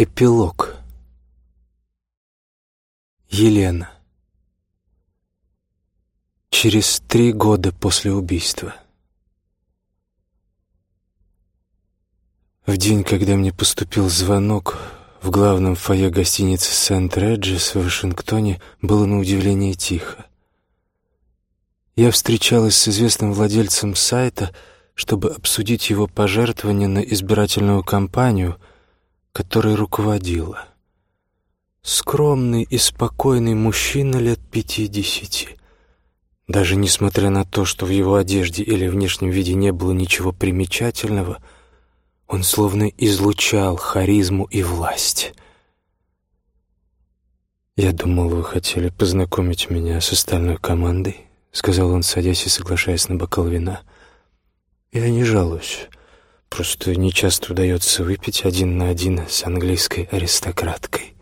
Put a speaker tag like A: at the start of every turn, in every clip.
A: Эпилог. Елена. Через три года после убийства. В день, когда мне поступил звонок, в главном фойе гостиницы «Сент-Реджес» в Вашингтоне было на удивление тихо. Я встречалась с известным владельцем сайта, чтобы обсудить его пожертвования на избирательную кампанию — которой руководила. Скромный и спокойный мужчина лет пятидесяти. Даже несмотря на то, что в его одежде или внешнем виде не было ничего примечательного, он словно излучал харизму и власть. «Я думал, вы хотели познакомить меня с остальной командой», — сказал он, садясь и соглашаясь на бокал вина. «Я не жалуюсь. Просто нечасто удается выпить один на один с английской аристократкой.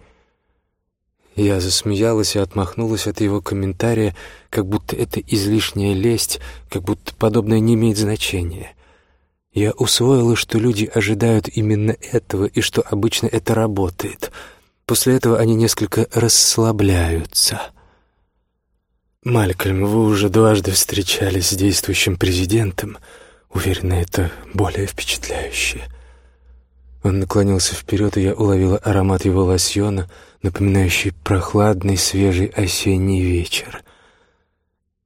A: Я засмеялась и отмахнулась от его комментария, как будто это излишняя лесть, как будто подобное не имеет значения. Я усвоила, что люди ожидают именно этого и что обычно это работает. После этого они несколько расслабляются. «Малькольм, вы уже дважды встречались с действующим президентом», Уверена, это более впечатляюще. Он наклонился вперед, и я уловила аромат его лосьона, напоминающий прохладный свежий осенний вечер.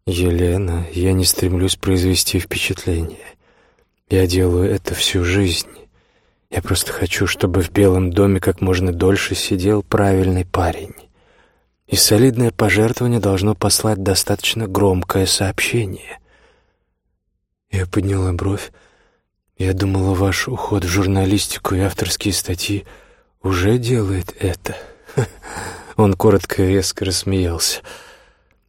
A: «Елена, я не стремлюсь произвести впечатление. Я делаю это всю жизнь. Я просто хочу, чтобы в Белом доме как можно дольше сидел правильный парень. И солидное пожертвование должно послать достаточно громкое сообщение». Я подняла бровь. Я думала, ваш уход в журналистику и авторские статьи уже делает это. Он коротко и резко рассмеялся.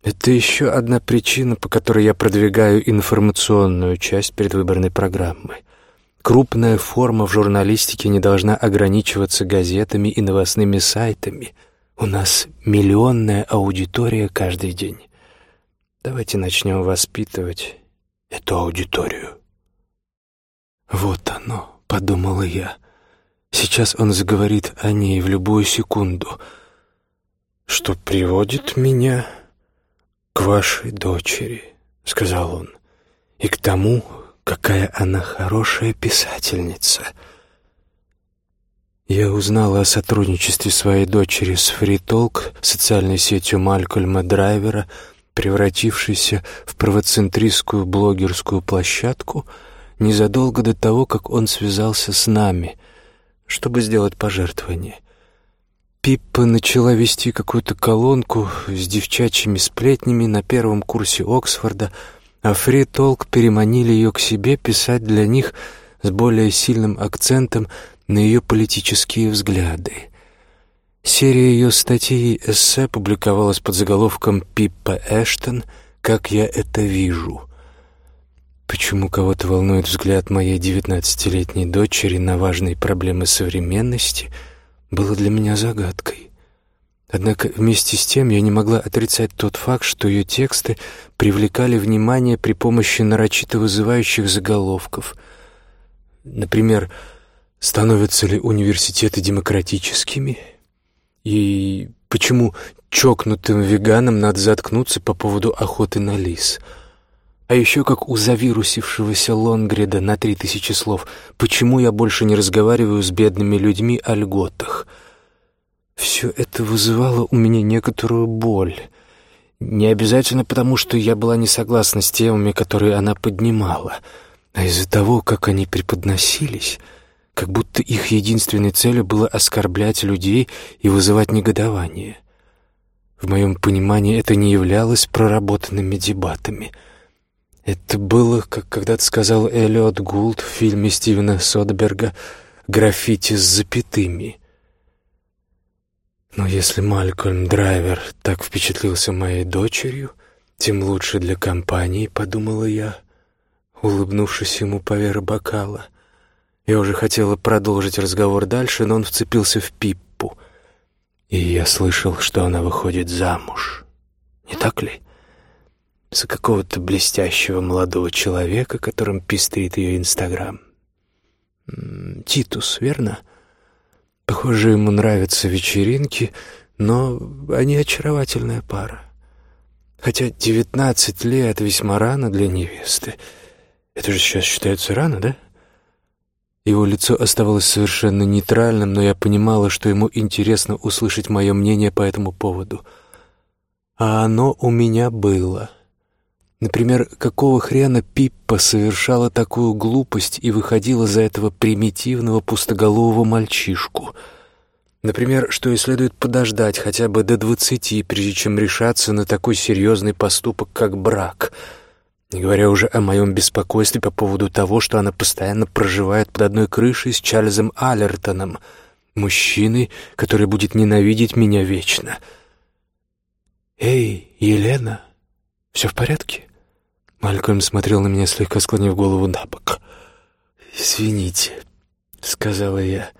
A: Это еще одна причина, по которой я продвигаю информационную часть предвыборной программы. Крупная форма в журналистике не должна ограничиваться газетами и новостными сайтами. У нас миллионная аудитория каждый день. Давайте начнем воспитывать эту аудиторию. «Вот оно», — подумала я. «Сейчас он заговорит о ней в любую секунду, что приводит меня к вашей дочери», — сказал он, «и к тому, какая она хорошая писательница». Я узнала о сотрудничестве своей дочери с Фритолк, социальной сетью Малькольма Драйвера — превратившийся в правоцентристскую блогерскую площадку незадолго до того, как он связался с нами, чтобы сделать пожертвование. Пиппа начала вести какую-то колонку с девчачьими сплетнями на первом курсе Оксфорда, а Фри Толк переманили ее к себе писать для них с более сильным акцентом на ее политические взгляды. Серия ее статей и эссе публиковалась под заголовком «Пиппа Эштон. Как я это вижу». Почему кого-то волнует взгляд моей девятнадцатилетней дочери на важные проблемы современности, было для меня загадкой. Однако вместе с тем я не могла отрицать тот факт, что ее тексты привлекали внимание при помощи нарочито вызывающих заголовков. Например, «Становятся ли университеты демократическими?» И почему чокнутым веганам надо заткнуться по поводу охоты на лис? А еще как у завирусившегося Лонгреда на три тысячи слов. Почему я больше не разговариваю с бедными людьми о льготах? Все это вызывало у меня некоторую боль. Не обязательно потому, что я была не согласна с темами, которые она поднимала, а из-за того, как они преподносились — как будто их единственной целью было оскорблять людей и вызывать негодование. В моем понимании это не являлось проработанными дебатами. Это было, как когда-то сказал Эллиот Гулд в фильме Стивена Содерберга «Граффити с запятыми». Но если Малькольм Драйвер так впечатлился моей дочерью, тем лучше для компании, подумала я, улыбнувшись ему поверх бокала — я уже хотела продолжить разговор дальше, но он вцепился в Пиппу. И я слышал, что она выходит замуж. Не так ли? За какого-то блестящего молодого человека, которым пестрит ее Инстаграм. Титус, верно? Похоже, ему нравятся вечеринки, но они очаровательная пара. Хотя девятнадцать лет весьма рано для невесты. Это же сейчас считается рано, да? Его лицо оставалось совершенно нейтральным, но я понимала, что ему интересно услышать мое мнение по этому поводу. А оно у меня было. Например, какого хрена Пиппа совершала такую глупость и выходила за этого примитивного пустоголового мальчишку? Например, что и следует подождать хотя бы до двадцати, прежде чем решаться на такой серьезный поступок, как брак — не говоря уже о моем беспокойстве по поводу того, что она постоянно проживает под одной крышей с Чарльзом Аллертоном, мужчиной, который будет ненавидеть меня вечно. «Эй, Елена, все в порядке?» Малькольм смотрел на меня, слегка склонив голову на бок. «Извините», — сказала я,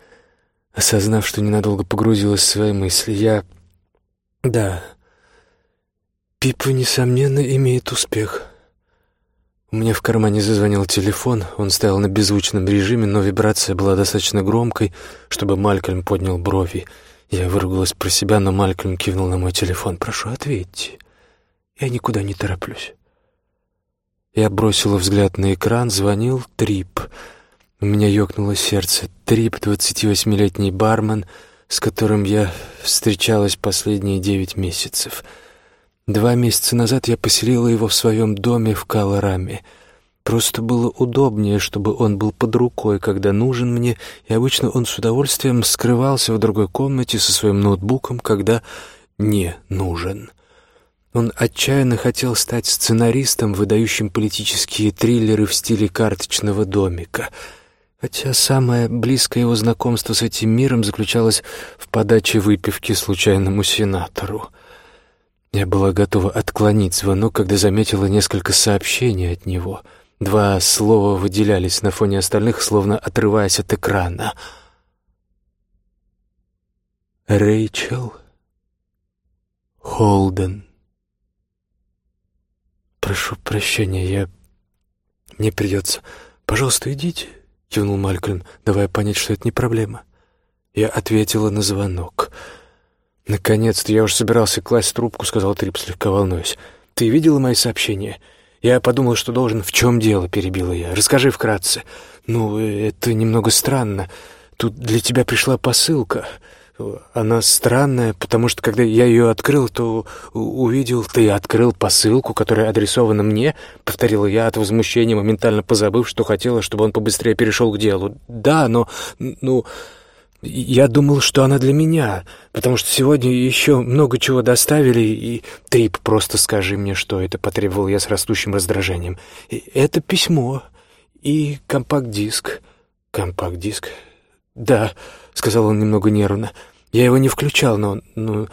A: осознав, что ненадолго погрузилась в свои мысли. «Я... да, Пипа, несомненно, имеет успех». У меня в кармане зазвонил телефон, он стоял на беззвучном режиме, но вибрация была достаточно громкой, чтобы Малькольм поднял брови. Я выругалась про себя, но Малькольм кивнул на мой телефон. «Прошу, ответьте. Я никуда не тороплюсь». Я бросила взгляд на экран, звонил Трип. У меня ёкнуло сердце. Трип, 28-летний бармен, с которым я встречалась последние девять месяцев — Два месяца назад я поселила его в своем доме в Калараме. Просто было удобнее, чтобы он был под рукой, когда нужен мне, и обычно он с удовольствием скрывался в другой комнате со своим ноутбуком, когда не нужен. Он отчаянно хотел стать сценаристом, выдающим политические триллеры в стиле карточного домика. Хотя самое близкое его знакомство с этим миром заключалось в подаче выпивки случайному сенатору — я была готова отклонить звонок, когда заметила несколько сообщений от него. Два слова выделялись на фоне остальных, словно отрываясь от экрана. Рэйчел Холден. Прошу прощения, я... Мне придется... Пожалуйста, идите, кивнул Малькольм, давая понять, что это не проблема. Я ответила на звонок. «Наконец-то я уже собирался класть трубку», — сказал Трип, слегка волнуясь. «Ты видела мои сообщения?» «Я подумал, что должен...» «В чем дело?» — перебила я. «Расскажи вкратце». «Ну, это немного странно. Тут для тебя пришла посылка. Она странная, потому что, когда я ее открыл, то увидел... Ты открыл посылку, которая адресована мне?» — повторила я от возмущения, моментально позабыв, что хотела, чтобы он побыстрее перешел к делу. «Да, но... ну...» Я думал, что она для меня, потому что сегодня еще много чего доставили, и... Трип, просто скажи мне, что это, потребовал я с растущим раздражением. Это письмо и компакт-диск. Компакт-диск? Да, сказал он немного нервно. Я его не включал, но... но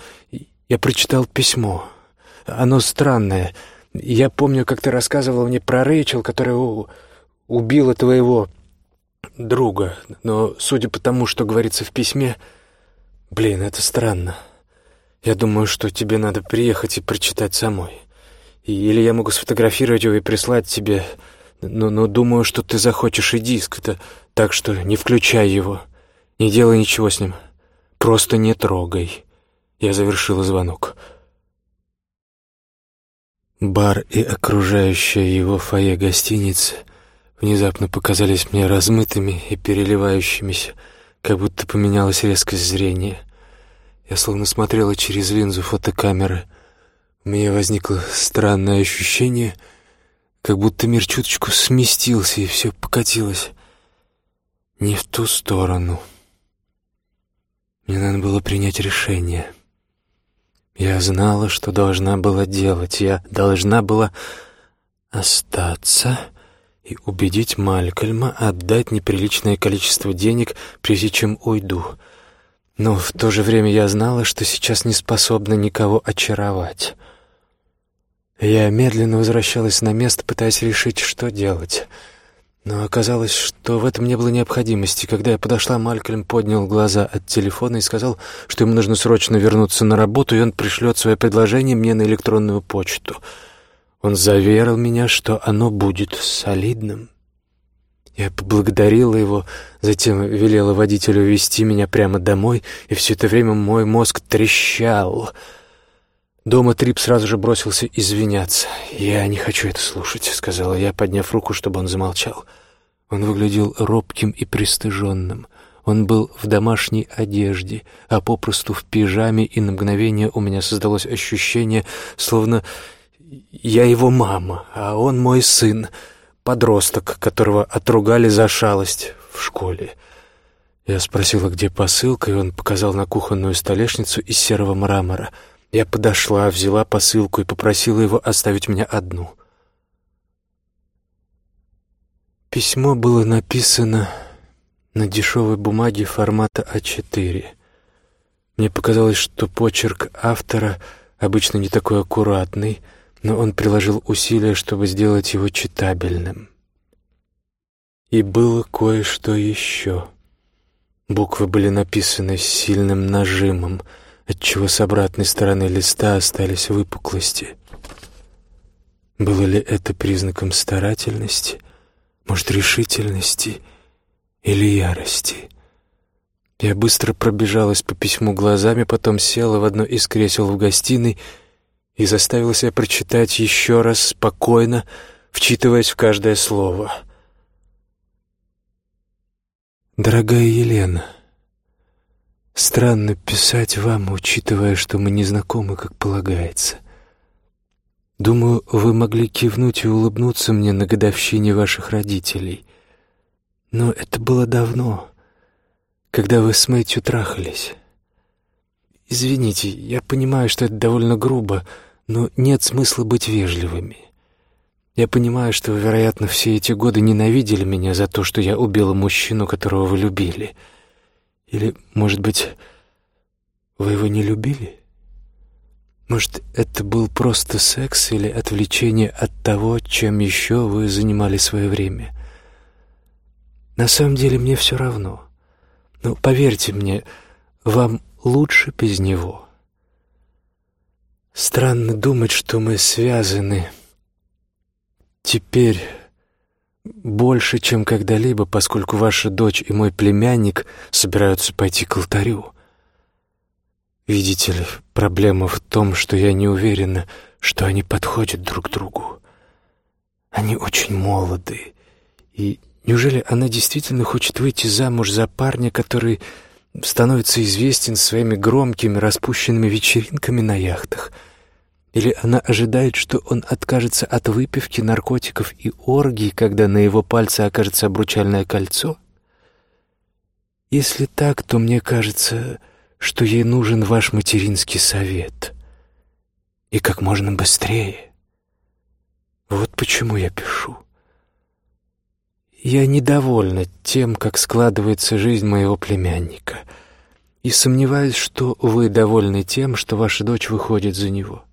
A: я прочитал письмо. Оно странное. Я помню, как ты рассказывал мне про Рэйчел, которая убила твоего друга, но, судя по тому, что говорится в письме, блин, это странно. Я думаю, что тебе надо приехать и прочитать самой. Или я могу сфотографировать его и прислать тебе, но, но думаю, что ты захочешь и диск, это, так что не включай его, не делай ничего с ним, просто не трогай. Я завершила звонок. Бар и окружающая его фойе гостиницы внезапно показались мне размытыми и переливающимися, как будто поменялась резкость зрения. Я словно смотрела через линзу фотокамеры. У меня возникло странное ощущение, как будто мир чуточку сместился, и все покатилось не в ту сторону. Мне надо было принять решение. Я знала, что должна была делать. Я должна была остаться и убедить Малькольма отдать неприличное количество денег, прежде чем уйду. Но в то же время я знала, что сейчас не способна никого очаровать. Я медленно возвращалась на место, пытаясь решить, что делать. Но оказалось, что в этом не было необходимости. Когда я подошла, Малькольм поднял глаза от телефона и сказал, что ему нужно срочно вернуться на работу, и он пришлет свое предложение мне на электронную почту — он заверил меня, что оно будет солидным. Я поблагодарила его, затем велела водителю вести меня прямо домой, и все это время мой мозг трещал. Дома Трип сразу же бросился извиняться. «Я не хочу это слушать», — сказала я, подняв руку, чтобы он замолчал. Он выглядел робким и пристыженным. Он был в домашней одежде, а попросту в пижаме, и на мгновение у меня создалось ощущение, словно я его мама, а он мой сын — подросток, которого отругали за шалость в школе. Я спросила, где посылка, и он показал на кухонную столешницу из серого мрамора. Я подошла, взяла посылку и попросила его оставить меня одну. Письмо было написано на дешевой бумаге формата А4. Мне показалось, что почерк автора обычно не такой аккуратный — но он приложил усилия, чтобы сделать его читабельным. И было кое-что еще. Буквы были написаны с сильным нажимом, отчего с обратной стороны листа остались выпуклости. Было ли это признаком старательности, может, решительности или ярости? Я быстро пробежалась по письму глазами, потом села в одно из кресел в гостиной и заставил себя прочитать еще раз спокойно, вчитываясь в каждое слово. «Дорогая Елена, странно писать вам, учитывая, что мы не знакомы, как полагается. Думаю, вы могли кивнуть и улыбнуться мне на годовщине ваших родителей. Но это было давно, когда вы с Мэтью трахались». «Извините, я понимаю, что это довольно грубо», но нет смысла быть вежливыми. Я понимаю, что вы, вероятно, все эти годы ненавидели меня за то, что я убила мужчину, которого вы любили. Или, может быть, вы его не любили? Может, это был просто секс или отвлечение от того, чем еще вы занимали свое время? На самом деле мне все равно. Но поверьте мне, вам лучше без него». Странно думать, что мы связаны теперь больше, чем когда-либо, поскольку ваша дочь и мой племянник собираются пойти к алтарю. Видите ли, проблема в том, что я не уверена, что они подходят друг другу. Они очень молоды. И неужели она действительно хочет выйти замуж за парня, который становится известен своими громкими распущенными вечеринками на яхтах — или она ожидает, что он откажется от выпивки, наркотиков и оргий, когда на его пальце окажется обручальное кольцо? Если так, то мне кажется, что ей нужен ваш материнский совет. И как можно быстрее. Вот почему я пишу. Я недовольна тем, как складывается жизнь моего племянника, и сомневаюсь, что вы довольны тем, что ваша дочь выходит за него.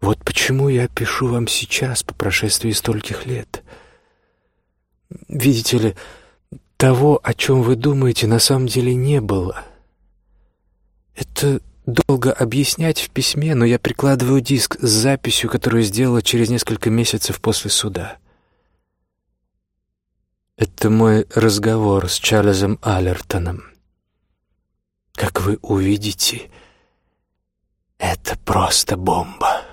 A: Вот почему я пишу вам сейчас, по прошествии стольких лет. Видите ли, того, о чем вы думаете, на самом деле не было. Это долго объяснять в письме, но я прикладываю диск с записью, которую сделала через несколько месяцев после суда. Это мой разговор с Чарльзом Аллертоном. Как вы увидите, это просто бомба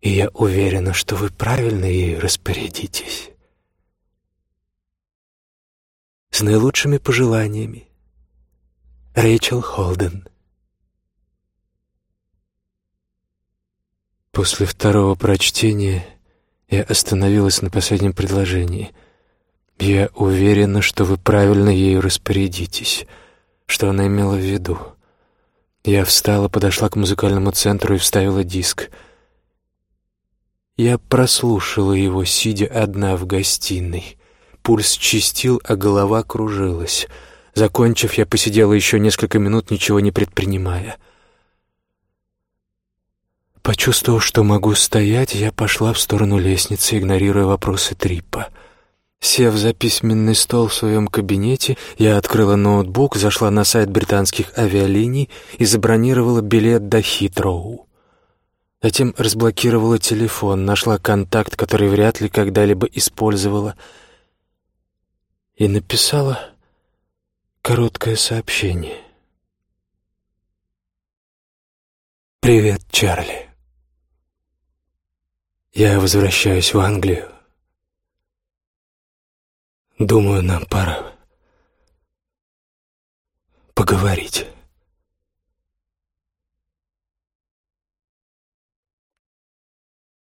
A: и я уверена, что вы правильно ей распорядитесь. С наилучшими пожеланиями. Рэйчел Холден После второго прочтения я остановилась на последнем предложении. Я уверена, что вы правильно ею распорядитесь. Что она имела в виду? Я встала, подошла к музыкальному центру и вставила диск — я прослушала его, сидя одна в гостиной. Пульс чистил, а голова кружилась. Закончив, я посидела еще несколько минут, ничего не предпринимая. Почувствовав, что могу стоять, я пошла в сторону лестницы, игнорируя вопросы Трипа. Сев за письменный стол в своем кабинете, я открыла ноутбук, зашла на сайт британских авиалиний и забронировала билет до Хитроу. Затем разблокировала телефон, нашла контакт, который вряд ли когда-либо использовала, и написала короткое сообщение. «Привет, Чарли. Я возвращаюсь в Англию. Думаю, нам пора поговорить».